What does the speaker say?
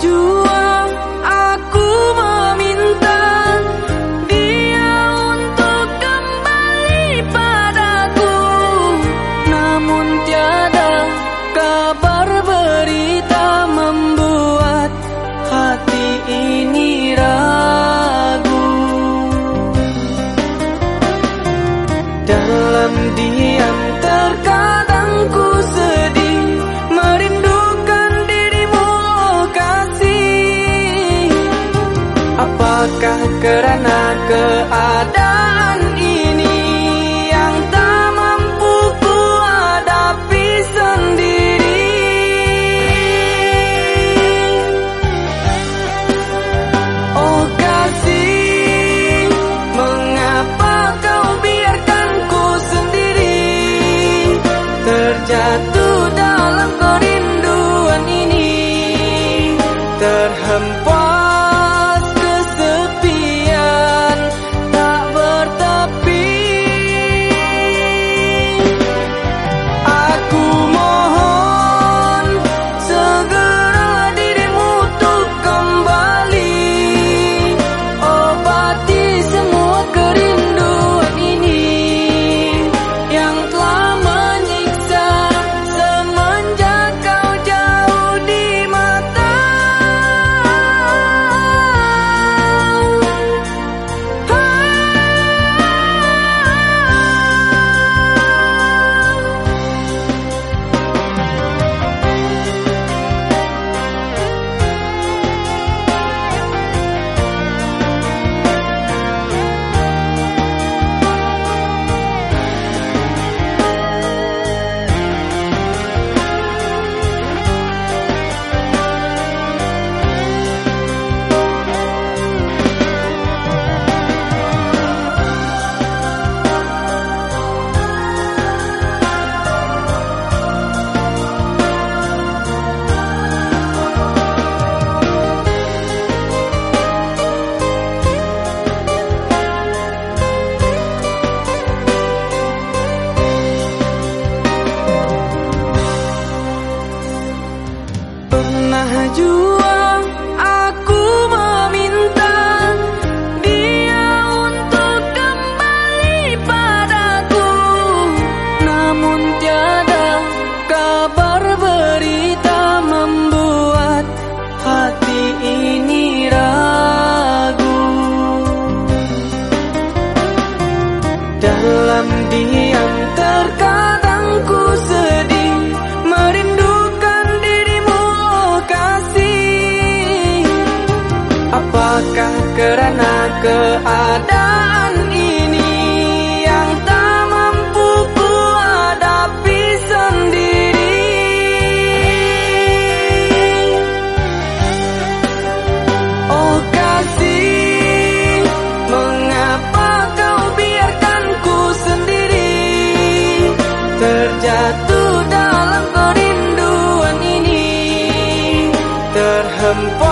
jua aku meminta dia untuk kembali padaku. Namun tiada kabar berita membuat hati ini ragu. Dalam diam Kerana keadaan ini Yang tak mampu ku hadapi sendiri. Oh kasih Mengapa kau biarkan ku sendiri? Terjatuh dalam kerinduan ini. Terhempas keadaan ini yang tak mampu ku hadapi sendiri. Oh kasih mengapa kau biarkan ku sendiri terjatuh dalam kerinduan ini? Terhempas